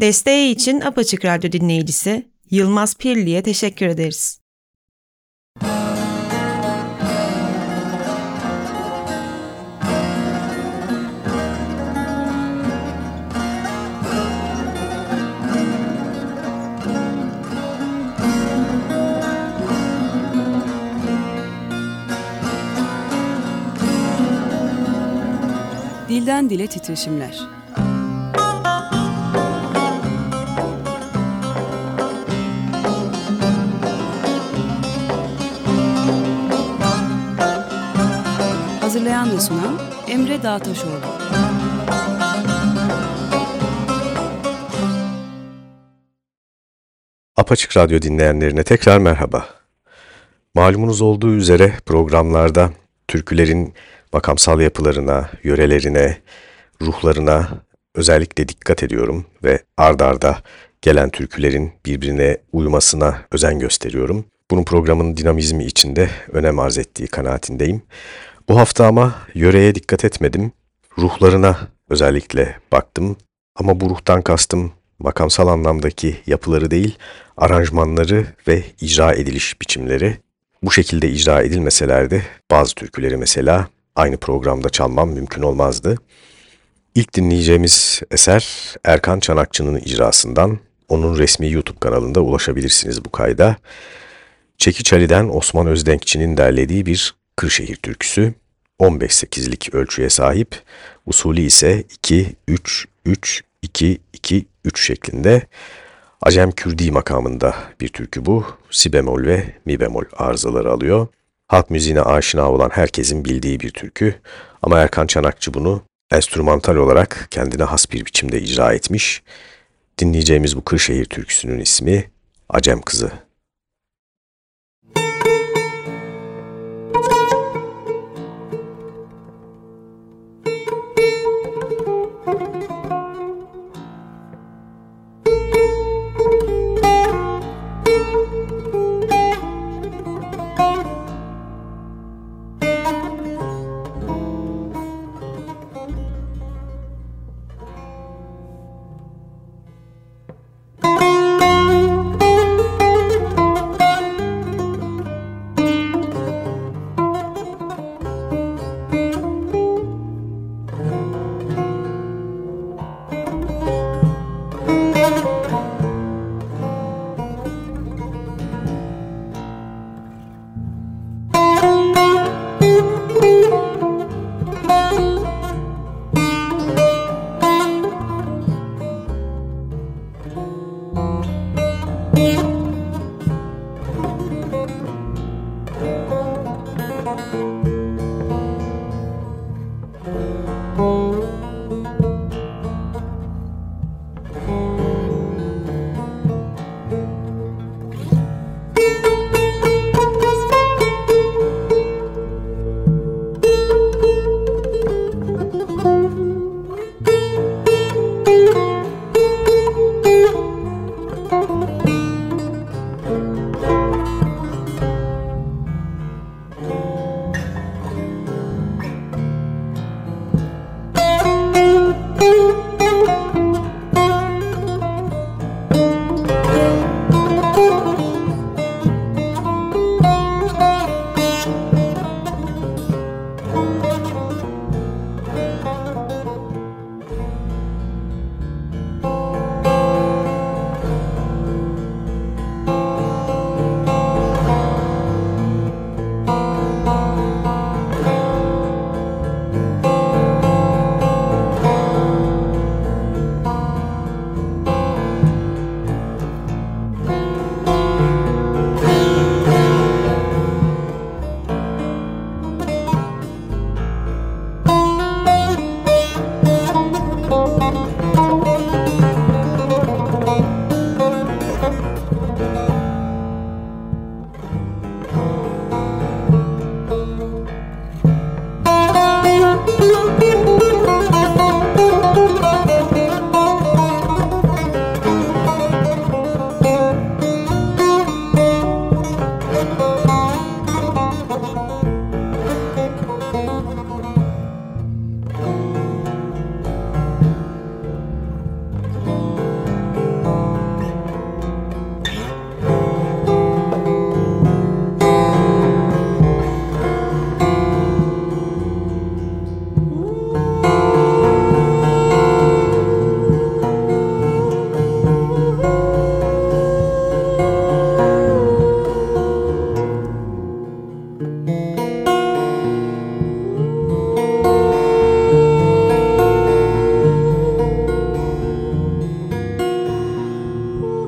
Desteği için Apaçık Radyo dinleyicisi Yılmaz Pirli'ye teşekkür ederiz. Dilden Dile Titreşimler Hazırlayan ve sunan Emre Dağtaşoğlu. Apaçık Radyo dinleyenlerine tekrar merhaba. Malumunuz olduğu üzere programlarda türkülerin makamsal yapılarına, yörelerine, ruhlarına özellikle dikkat ediyorum ve ardarda gelen türkülerin birbirine uymasına özen gösteriyorum. Bunun programın dinamizmi içinde önem arz ettiği kanaatindeyim. Bu hafta ama yöreye dikkat etmedim. Ruhlarına özellikle baktım. Ama bu ruhtan kastım makamsal anlamdaki yapıları değil, aranjmanları ve icra ediliş biçimleri. Bu şekilde icra edilmeselerdi bazı türküleri mesela aynı programda çalmam mümkün olmazdı. İlk dinleyeceğimiz eser Erkan Çanakçı'nın icrasından. Onun resmi YouTube kanalında ulaşabilirsiniz bu kayda. Çekiç Ali'den Osman Özdenkçi'nin derlediği bir Kırşehir türküsü. 15-8'lik ölçüye sahip. Usulü ise 2-3-3-2-2-3 şeklinde. Acem Kürdi makamında bir türkü bu. Si bemol ve mi bemol arızaları alıyor. Halk müziğine aşina olan herkesin bildiği bir türkü. Ama Erkan Çanakçı bunu enstrümantal olarak kendine has bir biçimde icra etmiş. Dinleyeceğimiz bu Kırşehir türküsünün ismi Acem Kızı.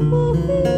Música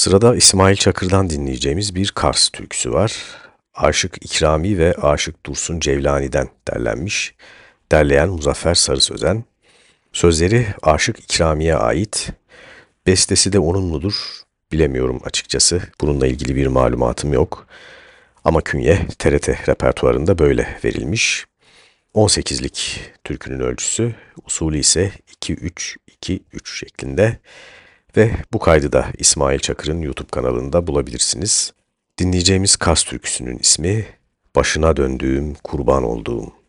Sırada İsmail Çakır'dan dinleyeceğimiz bir Kars türküsü var. Aşık İkrami ve Aşık Dursun Cevlani'den derlenmiş. Derleyen Muzaffer Sarı Sözen. Sözleri Aşık İkrami'ye ait. Bestesi de onun mudur bilemiyorum açıkçası. Bununla ilgili bir malumatım yok. Ama künye TRT repertuarında böyle verilmiş. 18'lik türkünün ölçüsü, usulü ise 2-3-2-3 şeklinde ve bu kaydı da İsmail Çakır'ın YouTube kanalında bulabilirsiniz. Dinleyeceğimiz Kas türküsünün ismi Başına Döndüğüm Kurban Olduğum.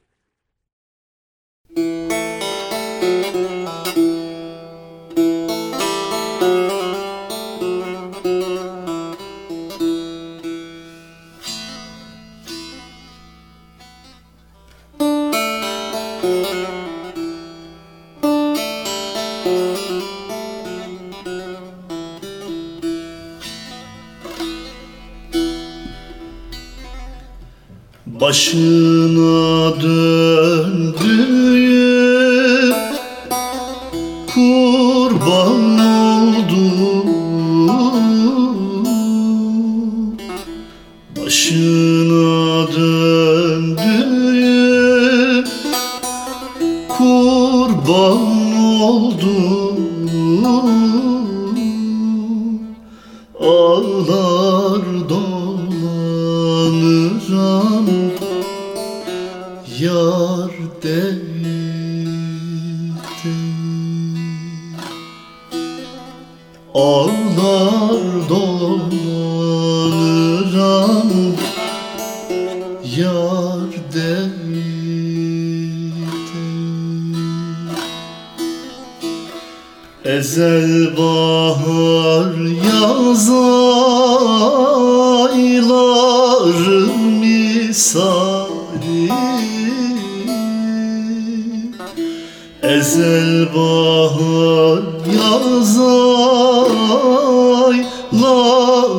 Başına döndüğüm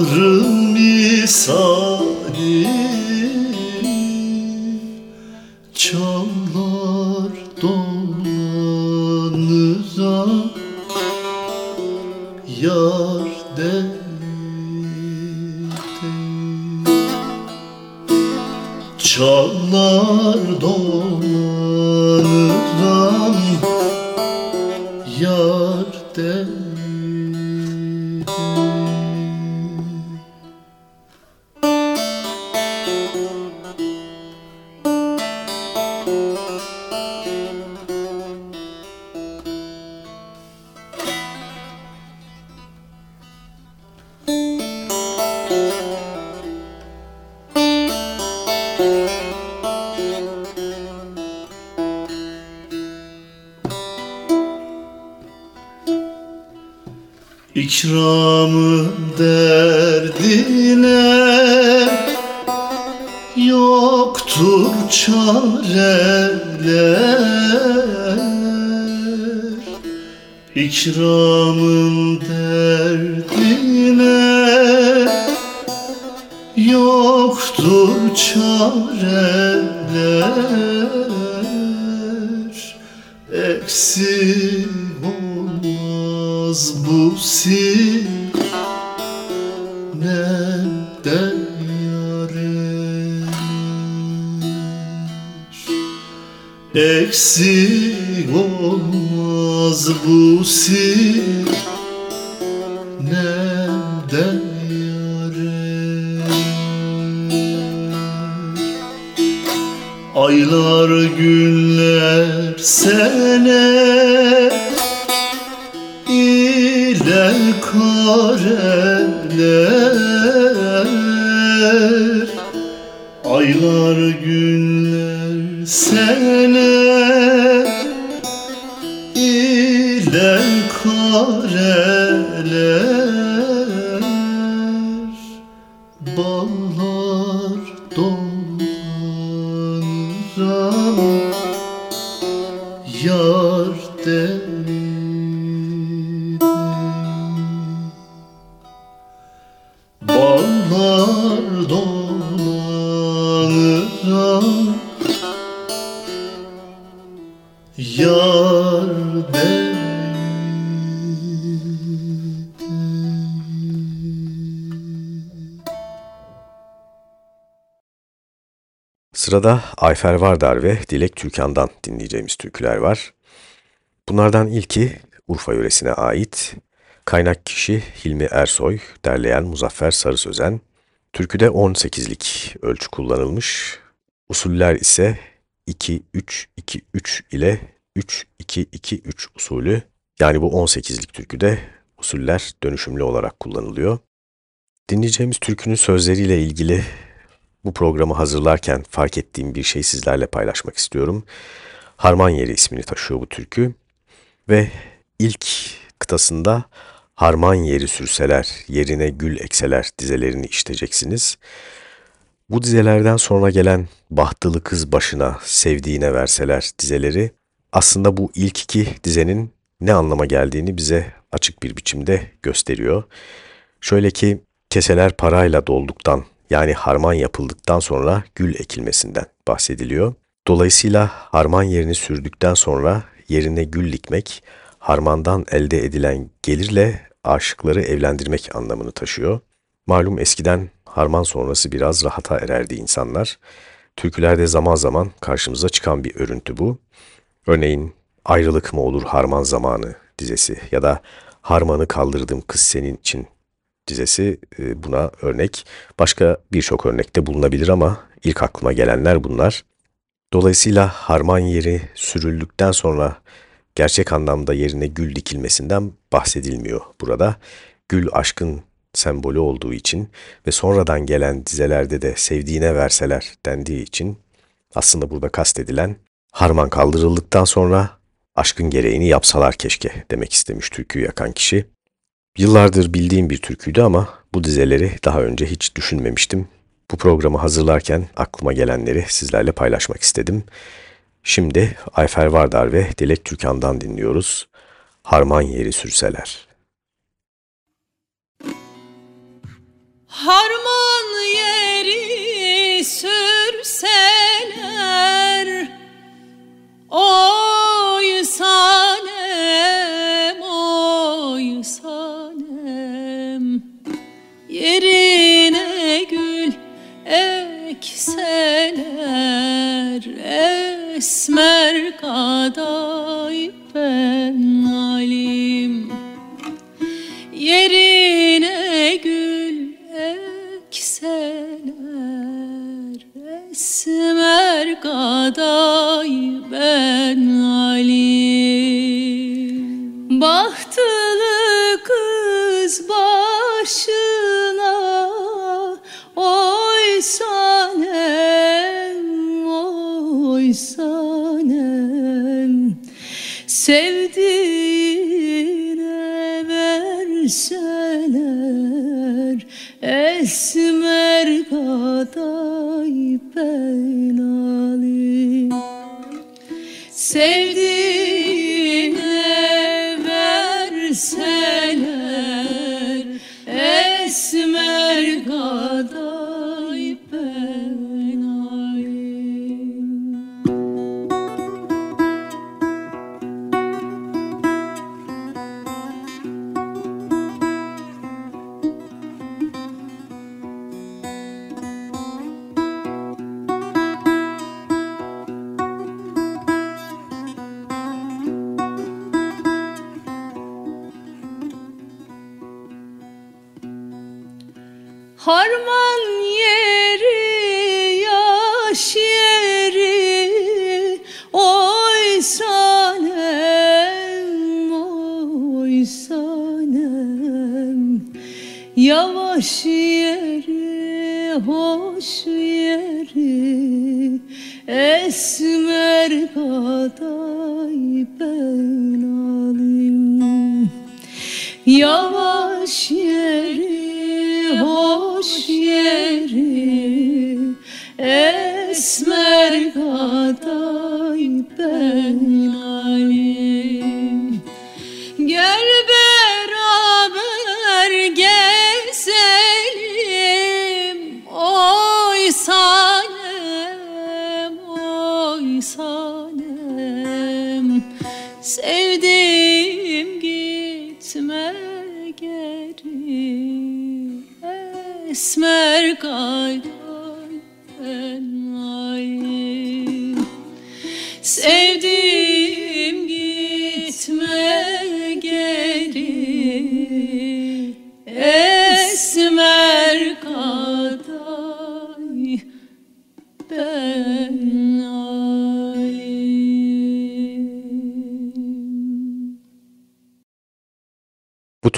ayları misali Shri Aylar günler sene ile kareler Sırada Ayfer Vardar ve Dilek Türkan'dan dinleyeceğimiz türküler var. Bunlardan ilki Urfa yöresine ait. Kaynak kişi Hilmi Ersoy, derleyen Muzaffer Sarı Sözen. Türküde 18'lik ölçü kullanılmış. Usuller ise 2-3-2-3 ile 3-2-2-3 usulü. Yani bu 18'lik türküde usuller dönüşümlü olarak kullanılıyor. Dinleyeceğimiz türkünün sözleriyle ilgili bu programı hazırlarken fark ettiğim bir şey sizlerle paylaşmak istiyorum. Harman Yeri ismini taşıyor bu türkü ve ilk kıtasında harman yeri sürseler, yerine gül ekseler dizelerini işiteceksiniz. Bu dizelerden sonra gelen bahtılı kız başına sevdiğine verseler dizeleri aslında bu ilk iki dizenin ne anlama geldiğini bize açık bir biçimde gösteriyor. Şöyle ki keseler parayla dolduktan yani harman yapıldıktan sonra gül ekilmesinden bahsediliyor. Dolayısıyla harman yerini sürdükten sonra yerine gül dikmek harmandan elde edilen gelirle aşıkları evlendirmek anlamını taşıyor. Malum eskiden harman sonrası biraz rahata ererdi insanlar. Türkülerde zaman zaman karşımıza çıkan bir örüntü bu. Örneğin ayrılık mı olur harman zamanı dizesi ya da harmanı kaldırdım kız senin için dizesi e, buna örnek. Başka birçok örnekte bulunabilir ama ilk aklıma gelenler bunlar. Dolayısıyla harman yeri sürüldükten sonra gerçek anlamda yerine gül dikilmesinden bahsedilmiyor burada. Gül aşkın sembolü olduğu için ve sonradan gelen dizelerde de sevdiğine verseler dendiği için aslında burada kastedilen harman kaldırıldıktan sonra aşkın gereğini yapsalar keşke demek istemiş türküyü yakan kişi. Yıllardır bildiğim bir türküydü ama bu dizeleri daha önce hiç düşünmemiştim. Bu programı hazırlarken aklıma gelenleri sizlerle paylaşmak istedim. Şimdi Ayfer Vardar ve Dilek Türkan'dan dinliyoruz. Harman yeri sürseler. Harman yeri sürseler Oy Yerine gül ekseler Esmer kaday ben alim. Yerine gül ekseler Esmer kaday Sevdiğine esmer kaday ben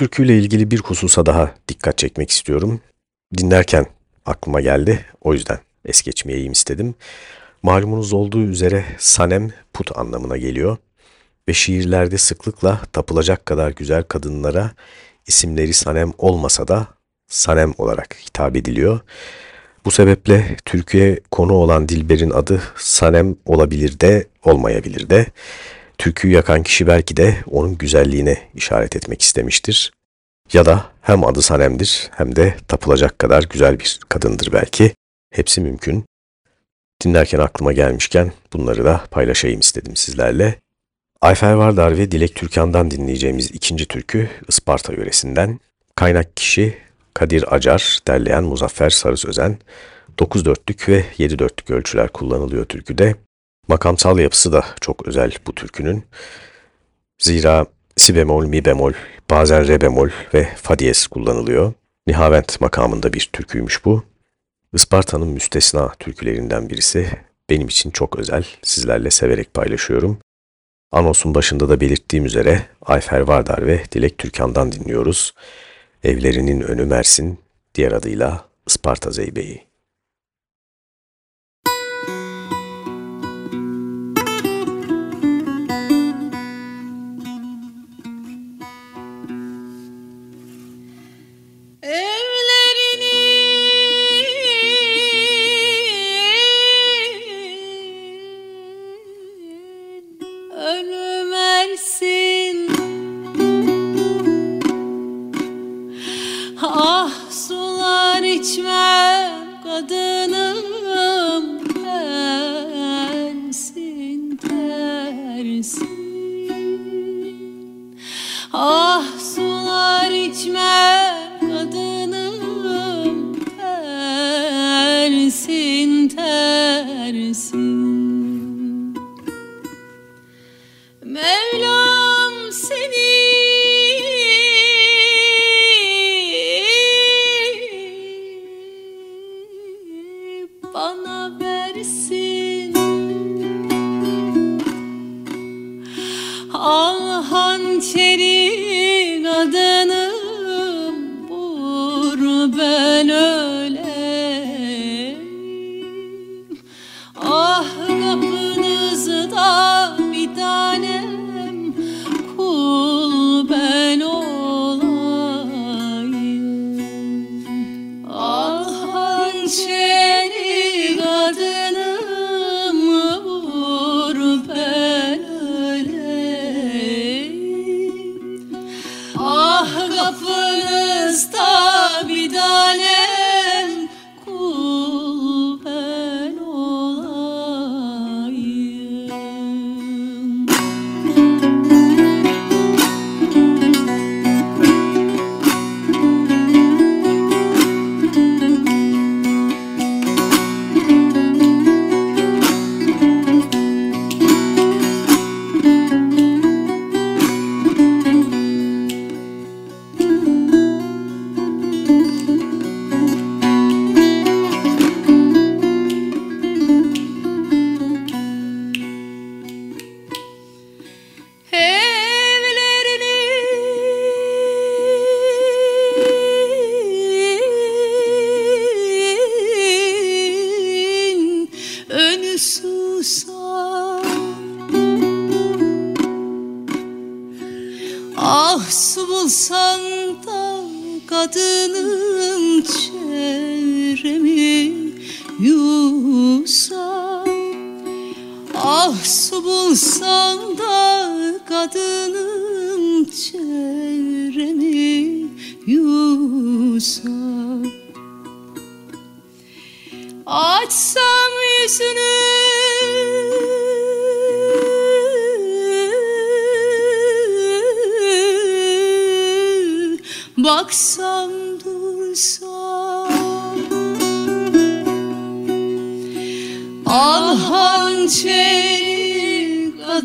türküyle ilgili bir hususa daha dikkat çekmek istiyorum. Dinlerken aklıma geldi. O yüzden es geçmeyeyim istedim. Malumunuz olduğu üzere sanem put anlamına geliyor ve şiirlerde sıklıkla tapılacak kadar güzel kadınlara isimleri sanem olmasa da sanem olarak hitap ediliyor. Bu sebeple Türkiye konu olan Dilber'in adı Sanem olabilir de olmayabilir de. Türküyü yakan kişi belki de onun güzelliğine işaret etmek istemiştir. Ya da hem adı Sanem'dir hem de tapılacak kadar güzel bir kadındır belki. Hepsi mümkün. Dinlerken aklıma gelmişken bunları da paylaşayım istedim sizlerle. Ayfer Vardar ve Dilek Türkan'dan dinleyeceğimiz ikinci türkü Isparta yöresinden. Kaynak kişi Kadir Acar, derleyen Muzaffer Sarı Sözen. 9 dörtlük ve 7 dörtlük ölçüler kullanılıyor türküde. Makamsal yapısı da çok özel bu türkünün. Zira si bemol, mi bemol, bazen re bemol ve fa diyez kullanılıyor. Nihavent makamında bir türküymüş bu. Isparta'nın müstesna türkülerinden birisi. Benim için çok özel, sizlerle severek paylaşıyorum. Anonsun başında da belirttiğim üzere Ayfer Vardar ve Dilek Türkan'dan dinliyoruz. Evlerinin önü Mersin, diğer adıyla Isparta Zeybeği.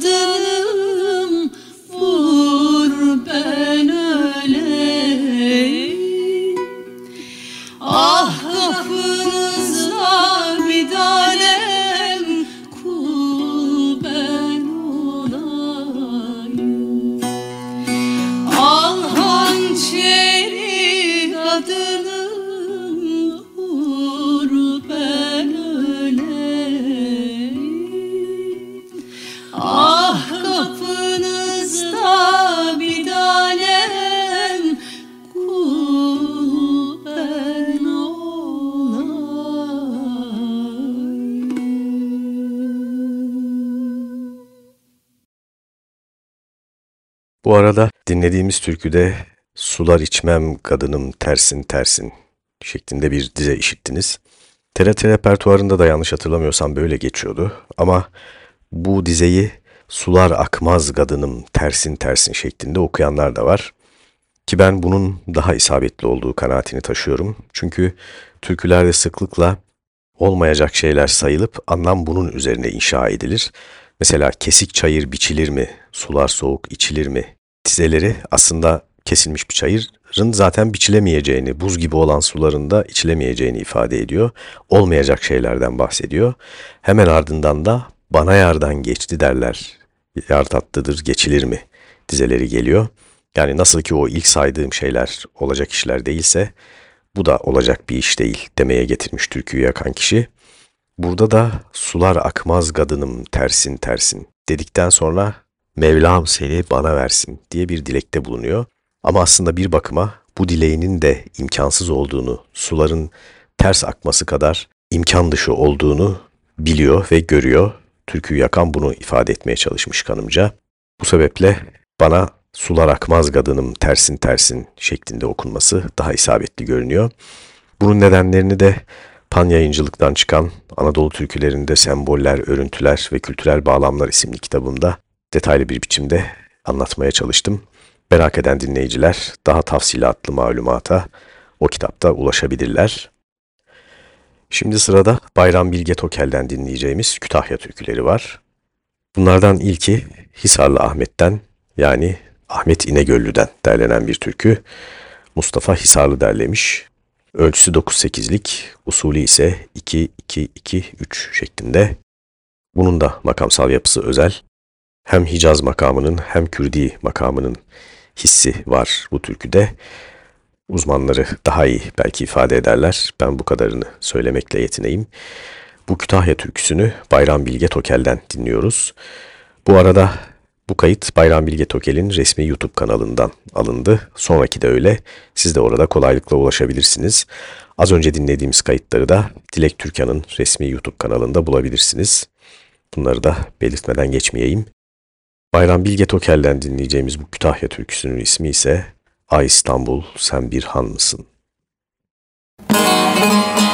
Good. Bu arada dinlediğimiz türküde sular içmem kadınım tersin tersin şeklinde bir dize işittiniz. TRT repertuarında da yanlış hatırlamıyorsam böyle geçiyordu. Ama bu dizeyi sular akmaz kadınım tersin tersin şeklinde okuyanlar da var. Ki ben bunun daha isabetli olduğu kanaatini taşıyorum. Çünkü türkülerde sıklıkla olmayacak şeyler sayılıp anlam bunun üzerine inşa edilir. Mesela kesik çayır biçilir mi, sular soğuk içilir mi dizeleri aslında kesilmiş bir çayırın zaten biçilemeyeceğini, buz gibi olan suların da içilemeyeceğini ifade ediyor. Olmayacak şeylerden bahsediyor. Hemen ardından da bana yardan geçti derler. Yar tatlıdır geçilir mi dizeleri geliyor. Yani nasıl ki o ilk saydığım şeyler olacak işler değilse bu da olacak bir iş değil demeye getirmiş türküyü yakan kişi. Burada da sular akmaz kadınım tersin tersin dedikten sonra Mevlam seni bana versin diye bir dilekte bulunuyor. Ama aslında bir bakıma bu dileğinin de imkansız olduğunu, suların ters akması kadar imkan dışı olduğunu biliyor ve görüyor. Türküyü yakan bunu ifade etmeye çalışmış kanımca. Bu sebeple bana sular akmaz kadınım tersin tersin şeklinde okunması daha isabetli görünüyor. Bunun nedenlerini de Pan yayıncılıktan çıkan Anadolu türkülerinde semboller, örüntüler ve kültürel bağlamlar isimli kitabımda detaylı bir biçimde anlatmaya çalıştım. Merak eden dinleyiciler daha tafsilatlı malumata o kitapta ulaşabilirler. Şimdi sırada Bayram Bilge Tokel'den dinleyeceğimiz Kütahya türküleri var. Bunlardan ilki Hisarlı Ahmet'ten yani Ahmet İnegöllü'den derlenen bir türkü. Mustafa Hisarlı derlemiş. Ölçüsü 9-8'lik, usulü ise 2-2-2-3 şeklinde. Bunun da makamsal yapısı özel. Hem Hicaz makamının hem Kürdi makamının hissi var bu türküde. Uzmanları daha iyi belki ifade ederler. Ben bu kadarını söylemekle yetineyim. Bu Kütahya türküsünü Bayram Bilge Tokel'den dinliyoruz. Bu arada bu kayıt Bayram Bilge Tokel'in resmi YouTube kanalından alındı. Sonraki de öyle. Siz de orada kolaylıkla ulaşabilirsiniz. Az önce dinlediğimiz kayıtları da Dilek Türkan'ın resmi YouTube kanalında bulabilirsiniz. Bunları da belirtmeden geçmeyeyim. Bayram Bilge Tokel'den dinleyeceğimiz bu Kütahya türküsünün ismi ise Ay İstanbul sen bir han mısın? İstanbul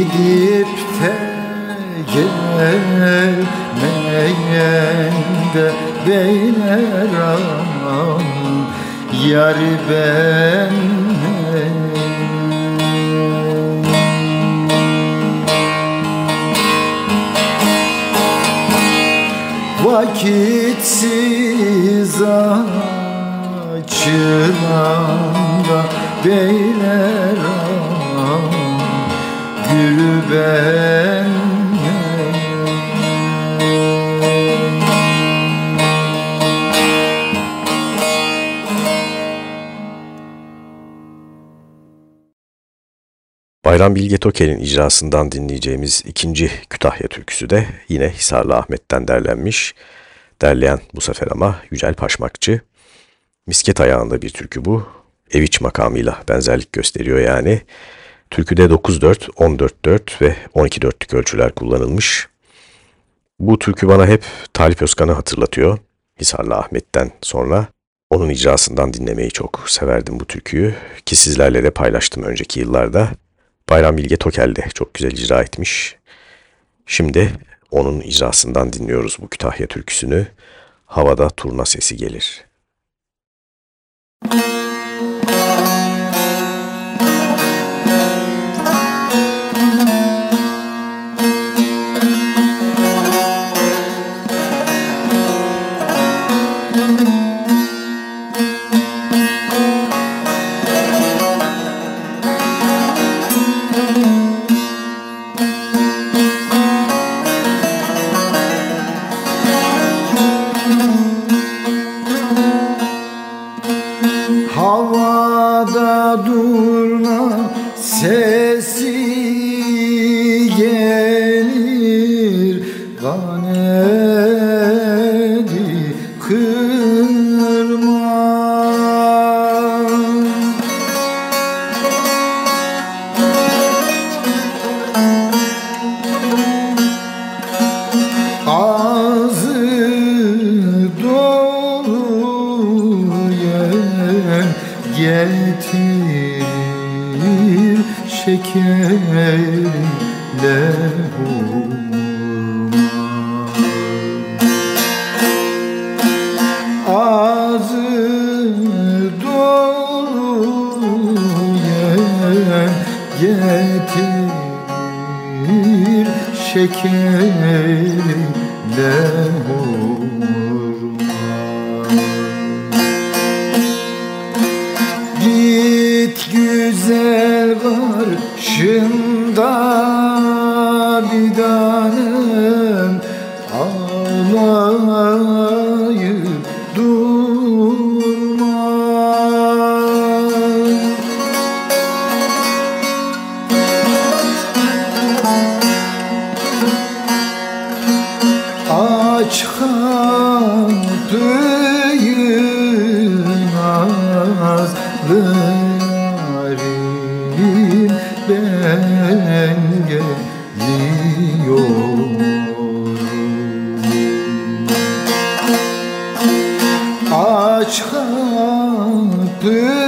Gidip de gelmeyen de beyler aman Yari ben. Vakitsiz açılanda beyler aman Gülü ben Bayram Bilge Tokel'in icrasından dinleyeceğimiz ikinci Kütahya türküsü de yine Hisarlı Ahmet'ten derlenmiş. Derleyen bu sefer ama Yücel Paşmakçı. Misket ayağında bir türkü bu. Eviç makamıyla benzerlik gösteriyor yani. Türküde 9-4, 14-4 ve 12-4'lük ölçüler kullanılmış. Bu türkü bana hep Talip Özkan'ı hatırlatıyor. Hisarlı Ahmet'ten sonra. Onun icrasından dinlemeyi çok severdim bu türküyü ki sizlerle de paylaştım önceki yıllarda. Bayram Bilge Tokel de çok güzel icra etmiş. Şimdi onun icrasından dinliyoruz bu Kütahya türküsünü. Havada turna sesi gelir. Havada yapın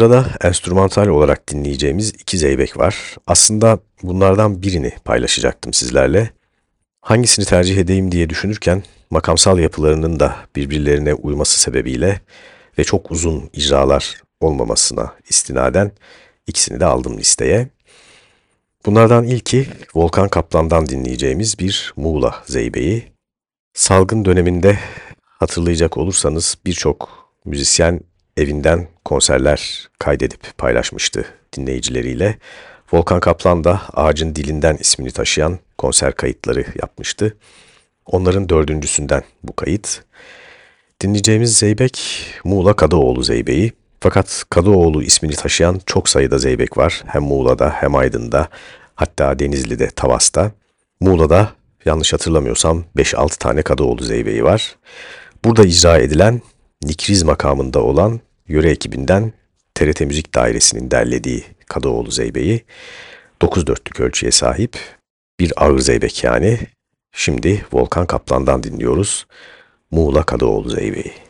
Sırada enstrümantal olarak dinleyeceğimiz iki zeybek var. Aslında bunlardan birini paylaşacaktım sizlerle. Hangisini tercih edeyim diye düşünürken makamsal yapılarının da birbirlerine uyması sebebiyle ve çok uzun icralar olmamasına istinaden ikisini de aldım listeye. Bunlardan ilki Volkan Kaplan'dan dinleyeceğimiz bir Muğla zeybeği. Salgın döneminde hatırlayacak olursanız birçok müzisyen evinden konserler kaydedip paylaşmıştı dinleyicileriyle. Volkan Kaplan da Ağacın Dilinden ismini taşıyan konser kayıtları yapmıştı. Onların dördüncüsünden bu kayıt. Dinleyeceğimiz zeybek Muğla Kadıoğlu zeybeği. Fakat Kadıoğlu ismini taşıyan çok sayıda zeybek var. Hem Muğla'da hem Aydın'da hatta Denizli'de, Tavas'ta. Muğla'da yanlış hatırlamıyorsam 5-6 tane Kadıoğlu zeybeği var. Burada icra edilen Nikriz makamında olan yöre ekibinden TRT Müzik Dairesi'nin derlediği Kadıoğlu Zeybe'yi 9 dörtlük ölçüye sahip bir ağır zeybek yani. Şimdi Volkan Kaplan'dan dinliyoruz Muğla Kadıoğlu Zeybe'yi.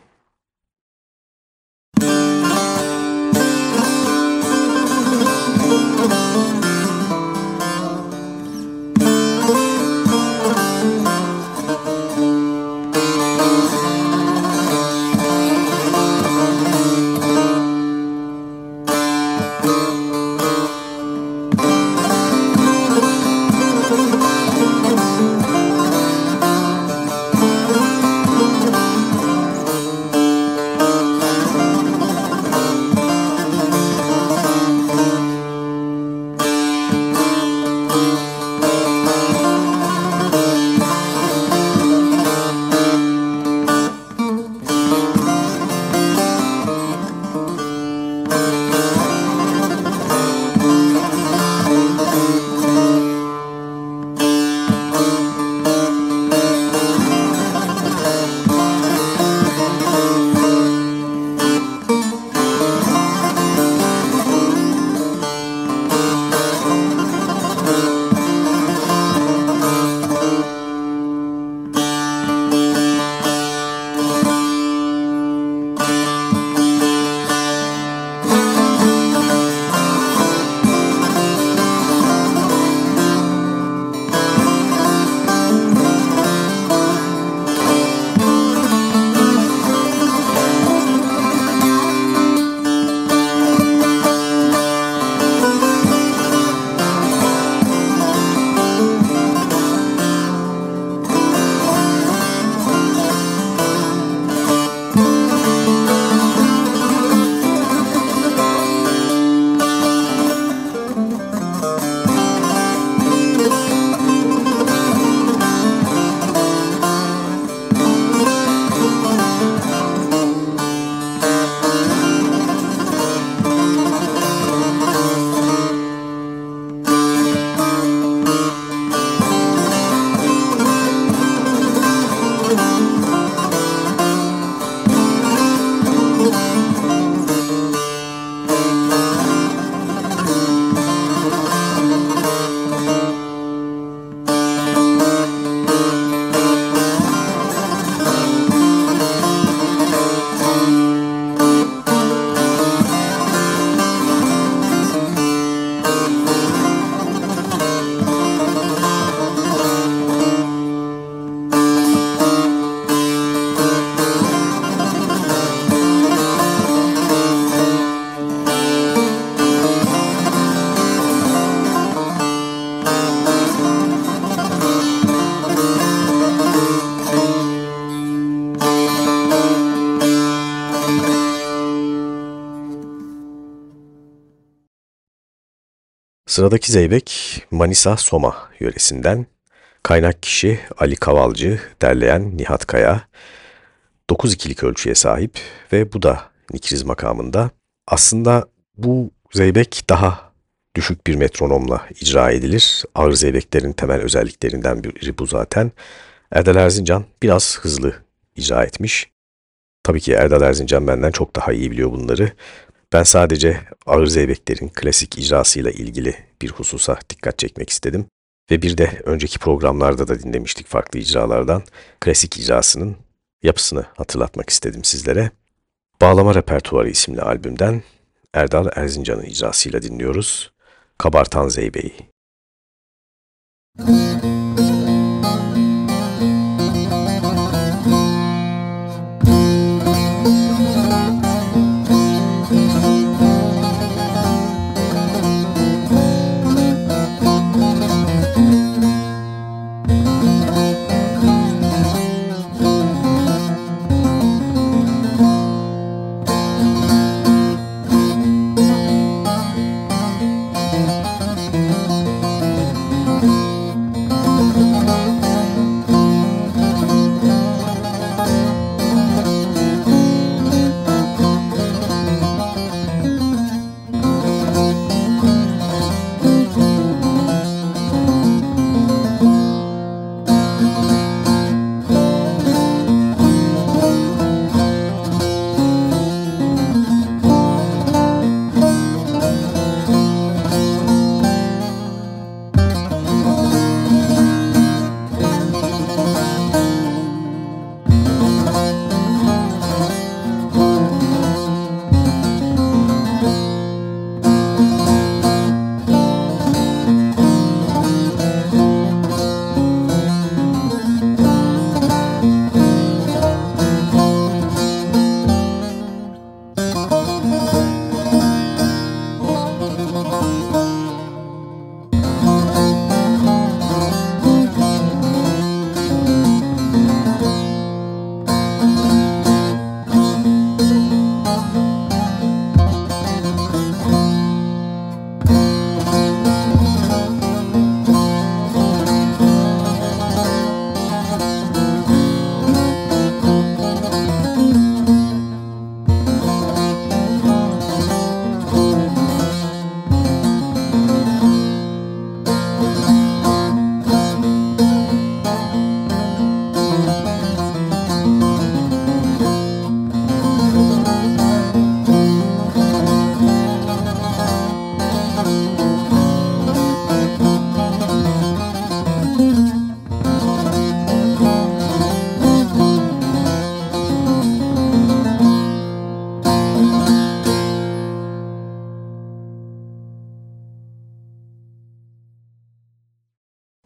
Sıradaki zeybek Manisa Soma yöresinden. Kaynak kişi Ali Kavalcı, derleyen Nihat Kaya. 9-2'lik ölçüye sahip ve bu da Nikriz makamında. Aslında bu zeybek daha düşük bir metronomla icra edilir. Ağır zeybeklerin temel özelliklerinden biri bu zaten. Erdal Erzincan biraz hızlı icra etmiş. Tabii ki Erdal Erzincan benden çok daha iyi biliyor bunları. Ben sadece ağır zeybeklerin klasik icrasıyla ilgili bir hususa dikkat çekmek istedim. Ve bir de önceki programlarda da dinlemiştik farklı icralardan. Klasik icrasının yapısını hatırlatmak istedim sizlere. Bağlama Repertuarı isimli albümden Erdal Erzincan'ın icrasıyla dinliyoruz. Kabartan Zeybe'yi. Müzik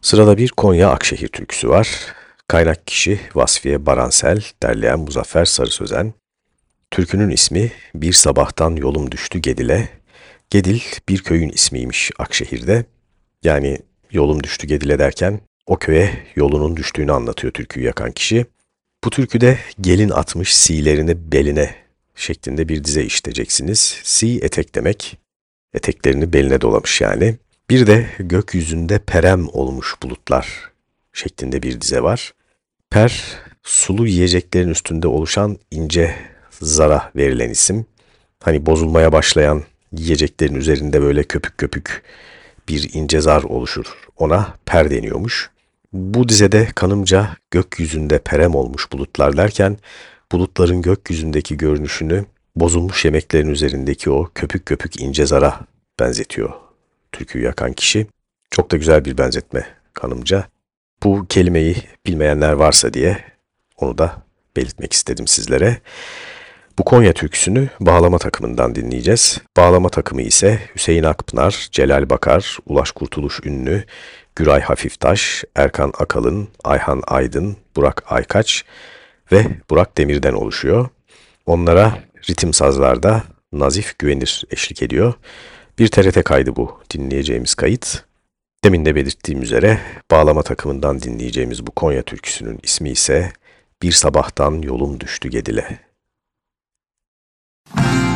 Sırada bir Konya Akşehir türküsü var. Kaynak kişi Vasfiye Baransel, derleyen Muzaffer Sarı Sözen. Türkünün ismi Bir Sabahtan Yolum Düştü Gedil'e. Gedil bir köyün ismiymiş Akşehir'de. Yani yolum düştü Gedil'e derken o köye yolunun düştüğünü anlatıyor türküyü yakan kişi. Bu türküde gelin atmış silerini beline şeklinde bir dize işiteceksiniz. Si etek demek. Eteklerini beline dolamış yani. Bir de gökyüzünde perem olmuş bulutlar şeklinde bir dize var. Per, sulu yiyeceklerin üstünde oluşan ince zara verilen isim. Hani bozulmaya başlayan yiyeceklerin üzerinde böyle köpük köpük bir ince zar oluşur. Ona per deniyormuş. Bu dizede kanımca gökyüzünde perem olmuş bulutlar derken bulutların gökyüzündeki görünüşünü bozulmuş yemeklerin üzerindeki o köpük köpük ince zara benzetiyor türküyü yakan kişi. Çok da güzel bir benzetme kanımca. Bu kelimeyi bilmeyenler varsa diye onu da belirtmek istedim sizlere. Bu Konya türküsünü bağlama takımından dinleyeceğiz. Bağlama takımı ise Hüseyin Akpınar, Celal Bakar, Ulaş Kurtuluş Ünlü, Güray Hafiftaş, Erkan Akalın, Ayhan Aydın, Burak Aykaç ve Burak Demir'den oluşuyor. Onlara ritim sazlarda Nazif Güvenir eşlik ediyor. Bir TRT kaydı bu dinleyeceğimiz kayıt. Demin de belirttiğim üzere bağlama takımından dinleyeceğimiz bu Konya türküsünün ismi ise Bir Sabahtan Yolum Düştü Gedil'e. Bir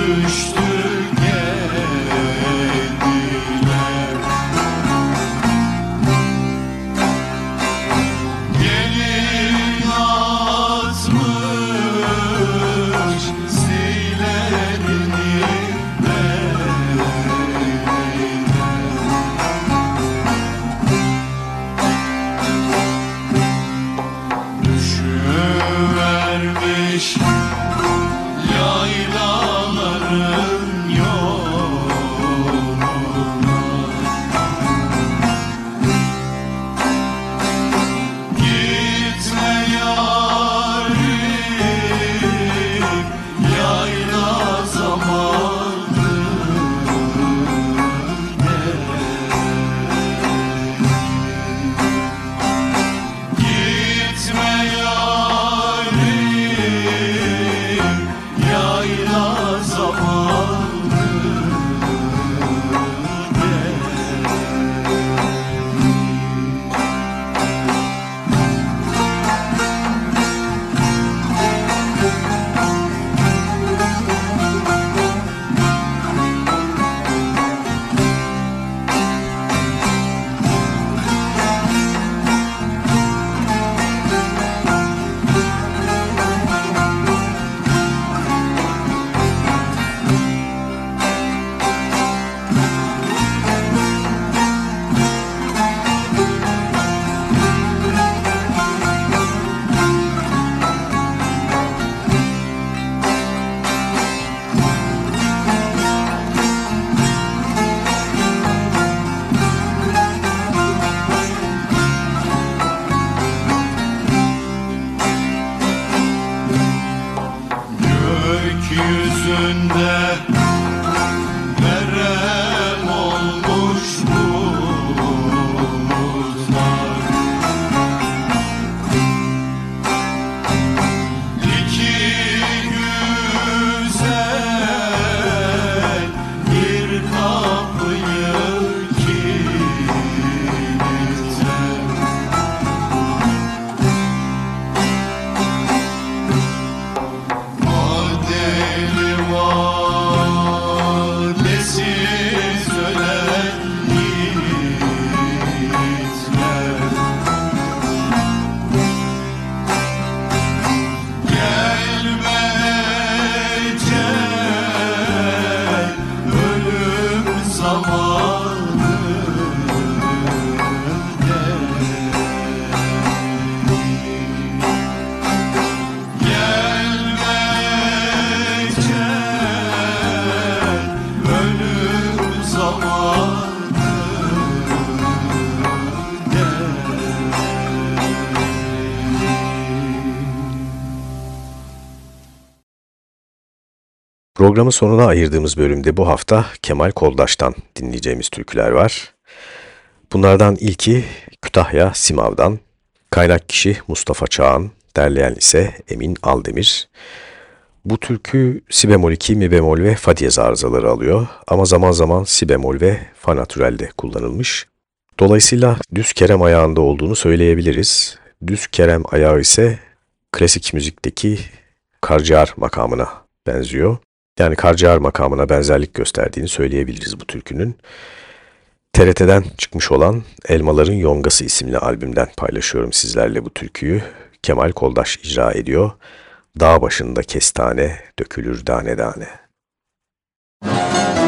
düştü Gökyüzünde Programın sonuna ayırdığımız bölümde bu hafta Kemal Koldaş'tan dinleyeceğimiz türküler var. Bunlardan ilki Kütahya Simav'dan, kaynak kişi Mustafa Çağan, derleyen ise Emin Aldemir. Bu türkü si bemol 2, mi bemol ve fa diyez arızaları alıyor ama zaman zaman si bemol ve fa natürelde kullanılmış. Dolayısıyla düz kerem ayağında olduğunu söyleyebiliriz. Düz kerem ayağı ise klasik müzikteki karciğer makamına benziyor. Yani karciğer makamına benzerlik gösterdiğini söyleyebiliriz bu türkünün. TRT'den çıkmış olan Elmaların Yongası isimli albümden paylaşıyorum sizlerle bu türküyü. Kemal Koldaş icra ediyor. Dağ başında kestane dökülür tane tane. Bu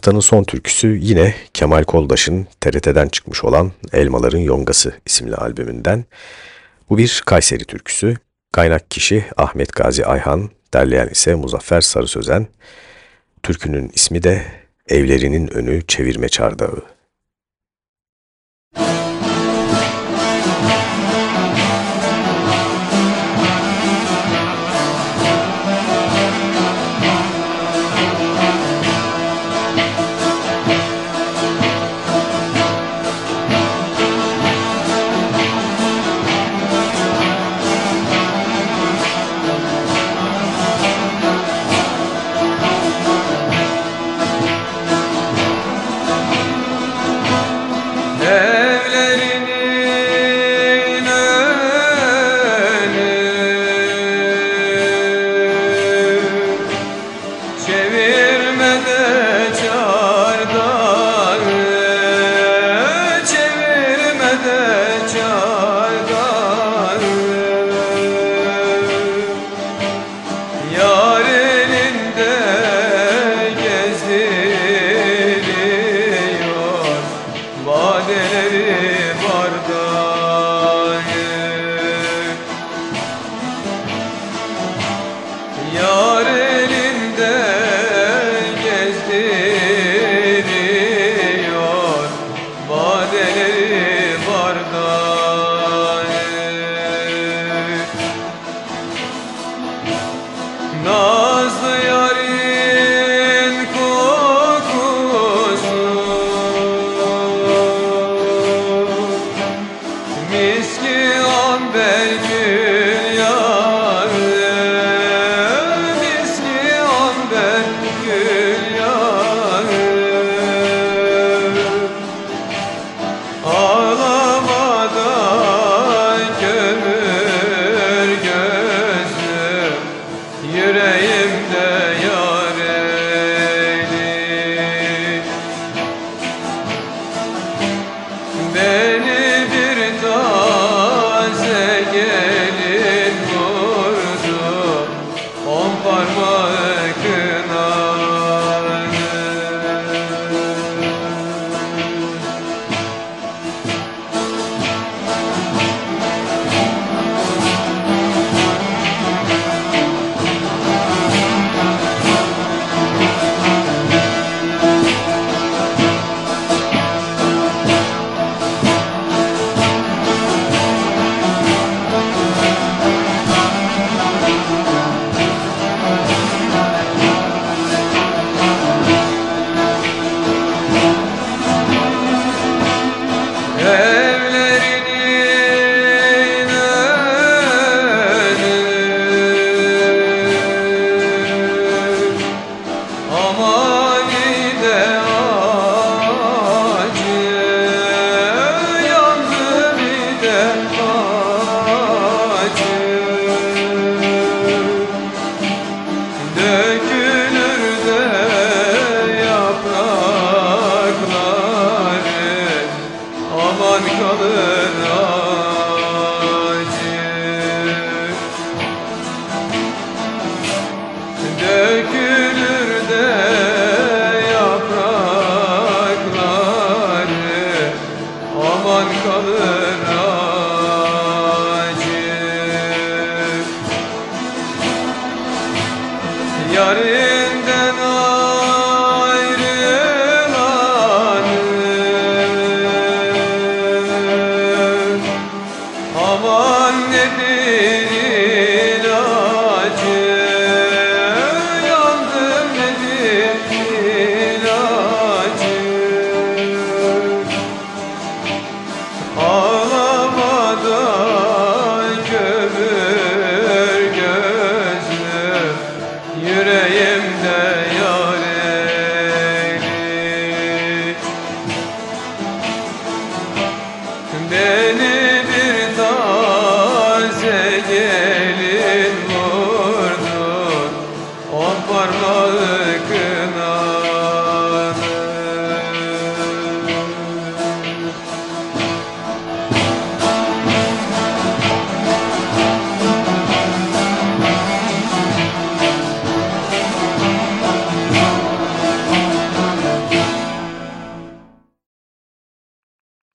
haftanın son türküsü yine Kemal Koldaş'ın TRT'den çıkmış olan Elmaların Yongası isimli albümünden. Bu bir Kayseri türküsü. Kaynak kişi Ahmet Gazi Ayhan, derleyen ise Muzaffer Sarı Sözen. Türkünün ismi de Evlerinin Önü Çevirme Çardağı.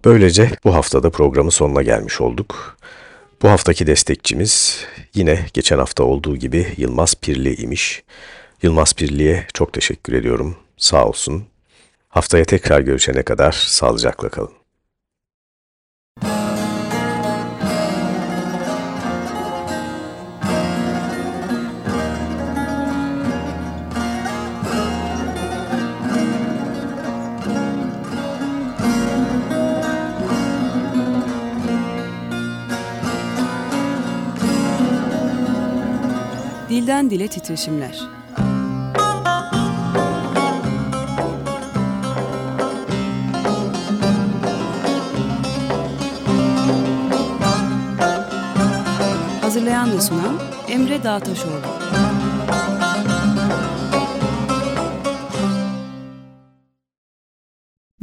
Böylece bu haftada programın sonuna gelmiş olduk. Bu haftaki destekçimiz yine geçen hafta olduğu gibi Yılmaz Pirli imiş. Yılmaz Pirli'ye çok teşekkür ediyorum. Sağ olsun. Haftaya tekrar görüşene kadar sağlıcakla kalın. Dilden dile titreşimler. Hazırlayan ve sunan Emre Dağtaşoğlu.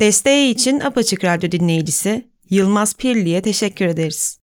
Desteği için Apaçık Radyo dinleyicisi Yılmaz Pirli'ye teşekkür ederiz.